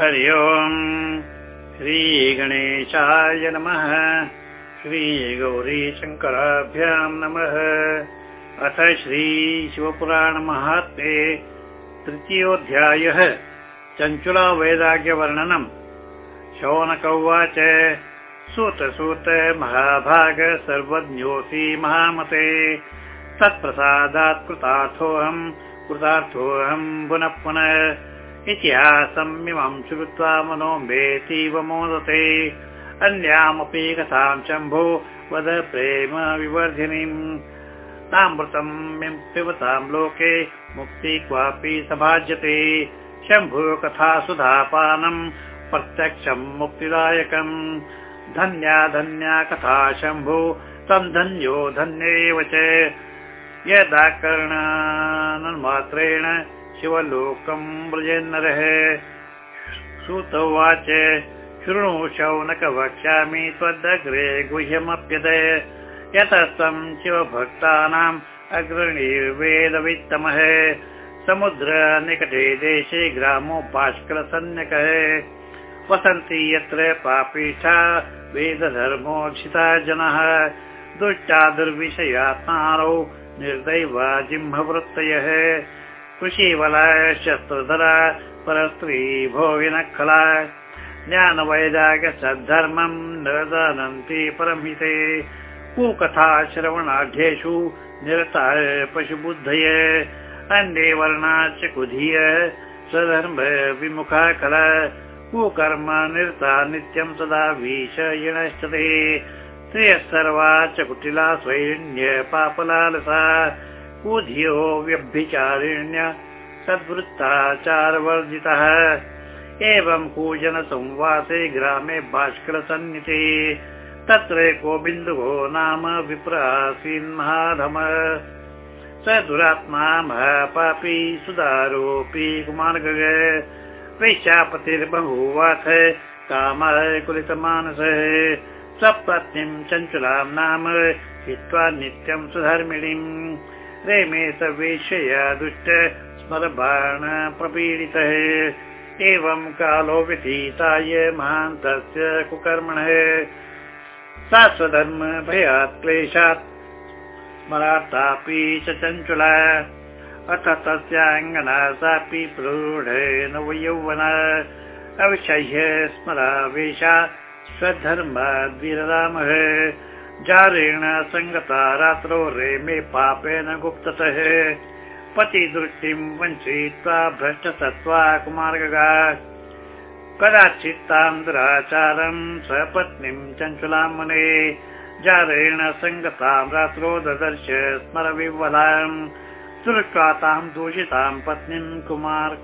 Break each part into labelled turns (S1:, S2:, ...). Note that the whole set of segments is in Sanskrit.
S1: हरि ओम्। श्रीगणेशाय नमः। श्रीगौरीशङ्कराभ्याम् नमः। अथ श्रीशिवपुराणमहात्मे तृतीयोऽध्यायः। चञ्चुलावैराग्यवर्णनम् शौनक उवाच सूत सूत महाभाग सर्वज्ञोऽसि महामते। तत्प्रसादात् कृतार्थोऽहम् कृतार्थोऽहम् पुनः पुनः इतिहासमिमं श्रुत्वा मनोम्बेतीव मोदते। अन्यामपि कथां शम्भो वद प्रेम विवर्धिनीम् तामृतं पिबतां लोके मुक्ति क्वापि सभाज्यते शम्भो कथा सुधापानम् प्रत्यक्षं मुक्तिदायकम् धन्या धन्या कथा शम्भो तं धन्यो धन्येव च। यदा शिवलोकम् व्रजेन्नरः। श्रुत उवाच शृणु शौनक वक्ष्यामि त्वदग्रे गुह्यमप्यत। यतस्त्वं शिवभक्तानाम् अग्रणीर्वेदवित्तमः। समुद्र निकटे देशे ग्रामो बाष्कलसन्यकः वसन्ति यत्र पापीठा वेदधर्मोक्षिता जनः। दुष्टा दुर्विषयात्मानौ निर्दैवा जिह्मवृत्तयः कृषिवलाय शस्त्रधरा परस्त्री भोगिनखला ज्ञानवैराग्य सद्धर्मम् न जानन्ति परमिते कुकथा श्रवणाढ्येषु निरताय पशुबुद्धय अन्ये वर्णाश्च कुधीय स्वधर्म विमुखा कला कुकर्म निरता नित्यं सदा विषयिणश्च ते सर्वा च कुटिला स्वैण्य पापलालसा कुधियो व्यभिचारिण्य सद्वृत्ताचारवर्जितः। एवं कूजन संवासे ग्रामे भास्करसन्निते तत्र बिन्दुभो नाम विप्रासीन्महाधम। स दुरात्मा महापापी सुदारोऽपि कुमार्ग वैशापतिर्बभूवाथ कामः कुलितमानसः। स्वपत्नीं चञ्चलां नाम हित्वा नित्यं सुधर्मिणीम् रेमे सवेशया दुष्ट स्मरबाण प्रपीडितः। एवं कालो व्यतीताय महान्तस्य कुकर्मणः। सा स्वधर्म भयात् क्लेशात् स्मरार्थापि च चञ्चला। अथ तस्याङ्गना सापि प्रौढेन यौवना अविषह्य स्मरावेशा स्वधर्माद्विररामः जारेण सङ्गता रात्रौ रेमे पापेन गुप्ततः। पतिदृष्टिं वञ्चयित्वा भ्रष्टतत्त्वा कुमार्गगा कदाचित्तां दुराचारं स्वपत्नीं चञ्चलां मुने। जारेण सङ्गतां रात्रौ ददर्श स्मरविह्वलाम् दृष्ट्वा तां दूषितां पत्नीं कुमार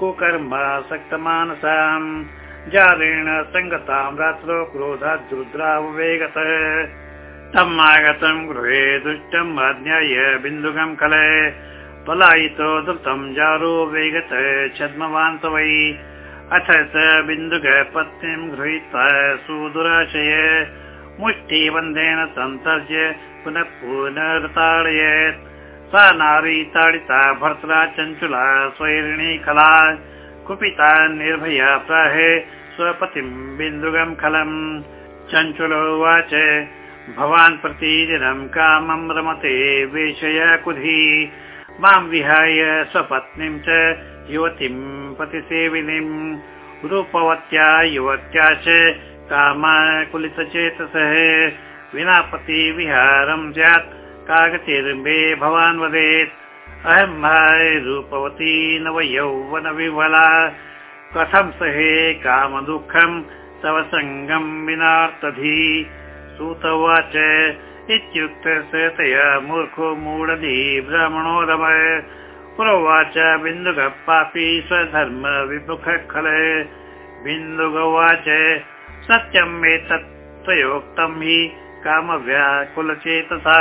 S1: कुकर्मासक्तमानसाम् जारेण सङ्गतां रात्रौ क्रोधात् रुद्रावेगतः तम् आगतं गृहे दुष्टम् आज्ञाय बिन्दुकं कले पलायितो द्रुतं जारो वेगत वै। अथ स बिन्दुक पत्नीं गृहीत्वा सुदुराशय। मुष्टिबन्धेन सन्तर्ज्य पुनः पुनर्ताडयेत्। सा नारी ताडिता भर्त्रा चञ्चुला स्वैरिणी खला। कुपिता निर्भया प्राहे स्वपतिं बिन्दुगं खलम्। चञ्चुलो उवाच भवान् प्रतिदिनं कामं रमते वेशय कुधी। मां विहाय स्वपत्नीं च युवतीं पतिसेविनीं। रूपवत्या युवत्या च कामाकुलितचेतसः। विना पतिविहारं स्यात् कागतिर्मे भवान् वदेत्। अहं भाय रूपवती नव यौवन विह्वला कथं सहे कामदुःखं? तव सङ्गं विनार्तधी। सूत उवाच इत्युक्त स तया मूर्खो मूढधी ब्राह्मणोदम। प्रोवाच बिन्दुक पापी स्वधर्म विमुख खल बिन्दुगवाच सत्यम् एतत् त्वयोक्तं हि कामव्याकुलचेतसा।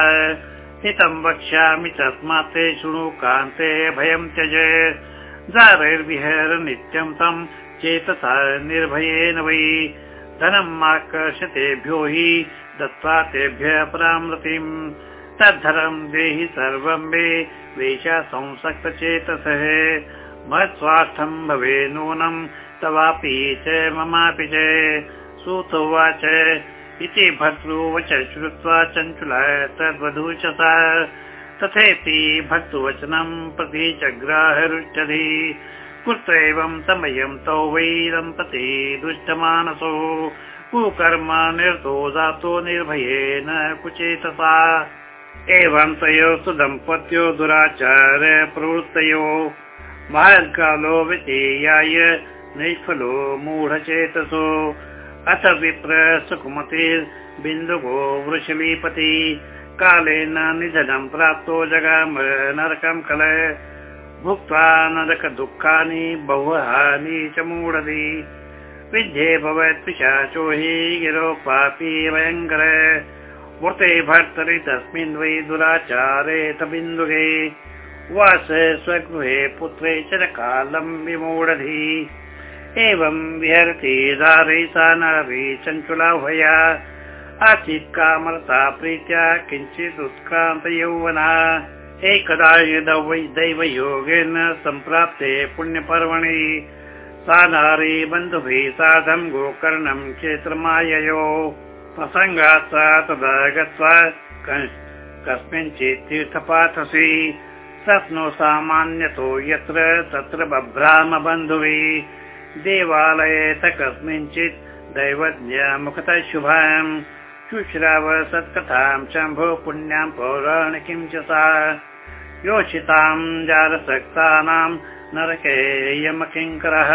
S1: हितं वक्ष्यामि तस्मात् ते शृणु कान्ते भयं त्यज नित्यं तं चेतसा निर्भयेन वै। धनम् आकर्षतेभ्यो हि दत्त्वा तेभ्यः परामृतिम्। तद्धरं देहि सर्वं मे वेशा संसक्तचेतसः। महत्स्वार्थं भवे नूनं तवापि च ममापि च। सूत उवाच इति भर्तृवच श्रुत्वा चञ्चुला तद्वधू च सा तथेति भर्तृवचनं प्रति चग्राहरुच्यधि कुत्र एवं समयं तौ वै दम्पती दुष्टमानसो। कुकर्म निर्तो जातो निर्भयेन कुचेतसा। एवं तयो सुदम्पत्यो दुराचार प्रवृत्तयो। महत्कालो वितीयाय निष्फलो मूढचेतसो। अथ विप्र सुकुमतिर्बिन्दुगो वृषलीपति कालेन निधनं प्राप्तो जगाम नरकं कल भुक्त्वा नरक दुःखानि बहुहानि च मूढति। विद्ये भवत् पिशाचो हि पापी भयङ्कर वृते भर्तरि तस्मिन् वै दुराचारे बिन्दुगे वास स्वगृहे पुत्रे च कालं विमूढधि एवं विहरति दारै सा नारी चञ्चुलाह्वया आसीत् कामलता प्रीत्या किञ्चित् उत्क्रान्त यौवना एकदा दैवयोगेन सम्प्राप्ते पुण्यपर्वणि सा नारी बन्धुभिः साधं गोकर्णं क्षेत्रमाययो। प्रसङ्गात् सा तदा गत्वा कस्मिंश्चित् तीर्थपाठसि। शक्नो सामान्यतो यत्र तत्र बभ्राम बन्धुभिः देवालये कस्मिंश्चित् दैवज्ञमुखतः शुभां शुश्राव सत्कथां शम्भो पुण्यां पौराणिकीं च सा। योषितां जालसक्तानां नरके यमकिङ्करः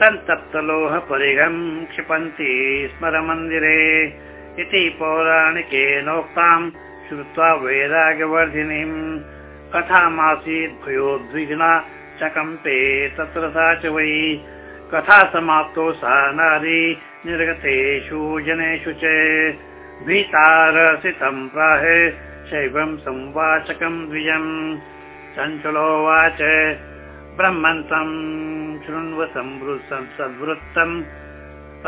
S1: सन्तप्तलोहपरिघं क्षिपन्ति स्मरमन्दिरे। इति पौराणिकेनोक्तां श्रुत्वा वैराग्यवर्धिनीं। कथामासीत् भूयोद्विघ्ना चकम्पे तत्र सा च वै कथा समाप्तो सा नारी निर्गतेषु जनेषु च भीतारसितं प्राह शैवं संवाचकं द्विजम् चञ्चलोवाच ब्रह्मन्तं शृण्व सद्वृत्तम्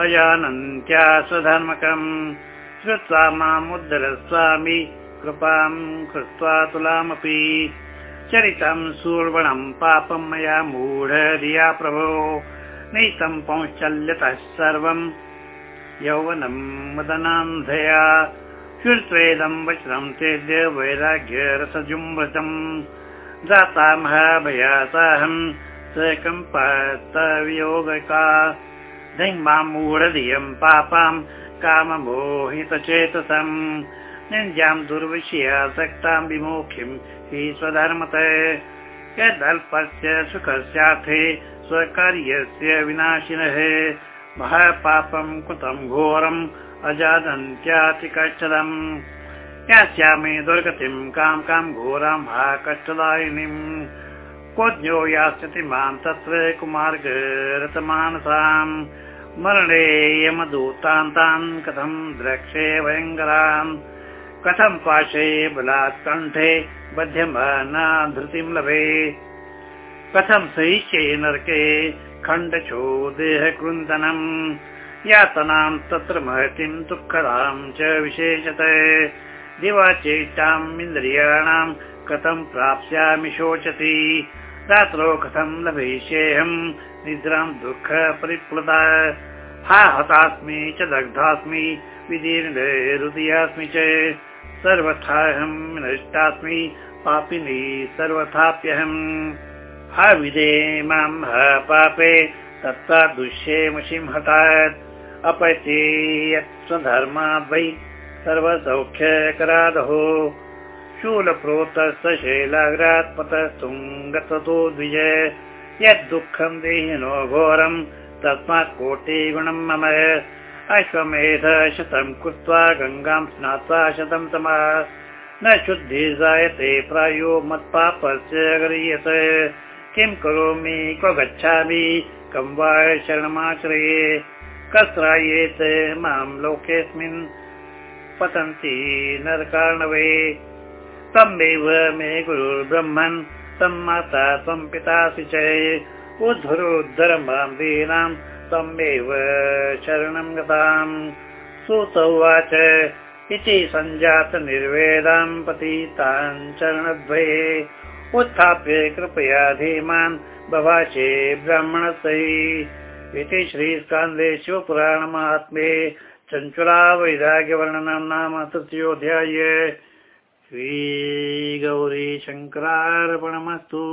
S1: अजानन्त्या स्वधर्मकम् श्रुत्वा मामुद्धर स्वामी कृपां कृत्वा तुलामपि चरितं सुर्वणं पापं मया मूढधिया प्रभो नैतं पौश्चल्यतः सर्वं। यौवनं मदनान्धया श्रुत्वेदं वचनं तेद्य वैराग्यरसजुम्बतम् जाता महाभयासाहं स कम्पवियोगका धिङ्मां मूढधियं पापां काममोहितचेतसम् निन्द्यां दुर्विषयासक्तां विमोक्षिं हि स्वधर्मत। यदल्पस्य सुखस्यार्थे स्वकार्यस्य विनाशिनः। महापापं कृतं घोरम् अजादन्त्यातिकष्टदम्। यास्यामि दुर्गतिं कां कां घोरां हा कष्टदायिनीम् कोज्ञो यास्यति मां तत्र कुमार्गरतमानसाम्। मरणे यमदूतान्तान् कथं द्रक्षे भयङ्करान् कथं पाशे बलात् कण्ठे बध्यमाना धृतिं लभे कथं सहिष्ये नरके खण्डशो देह कृन्दनम्? यातनां तत्र महतीं दुःखदां च विशेषत दिवा चेष्टाम् इन्द्रियाणां कथं प्राप्स्यामि शोचति रात्रौ कथं लभयिष्येऽहम् निद्रां दुःख परिप्लुता। हा हतास्मि च दग्धास्मि विदीर्णे हृदयास्मि च। सर्वथाहं नष्टास्मि पापिनी सर्वथाप्यहम् अविदे मां पापे तत्त्वादुष्ये हतात् अपचे यत् स्वधर्माद् वै सर्वसौख्यकरादहो। शूलप्रोतस्य शैलाग्रात् पतस्तुङ्गतो द्विज। यद् दुःखं देहिनो घोरं तस्मात् कोटिगुणं मम। अश्वमेध शतं कृत्वा गङ्गां स्नात्वा शतं तमः। न शुद्धि जायते प्रायो मत्पापस्य गरीयत किं करोमि? क्व गच्छामि? कं वा शरणमाश्रये? कस्रायेत् मां लोकेऽस्मिन् पतन्ति नरकार्णवे। तमेव मे गुरुर्ब्रह्मन् तं माता त्वं पितासि च। उद्धरोद्धर मां दीनां तमेव शरणं गताम्। सुत उवाच इति सञ्जात निर्वेदां पतितान् चरणद्वये उत्थाप्य कृपया धीमान् भवाचे ब्राह्मणसै इति श्रीस्कान्दे शिवपुराणमात्मे चञ्चुरा वैराग्यवर्णनं नाम तृतीयोऽध्याये श्रीगौरी शङ्करार्पणमस्तु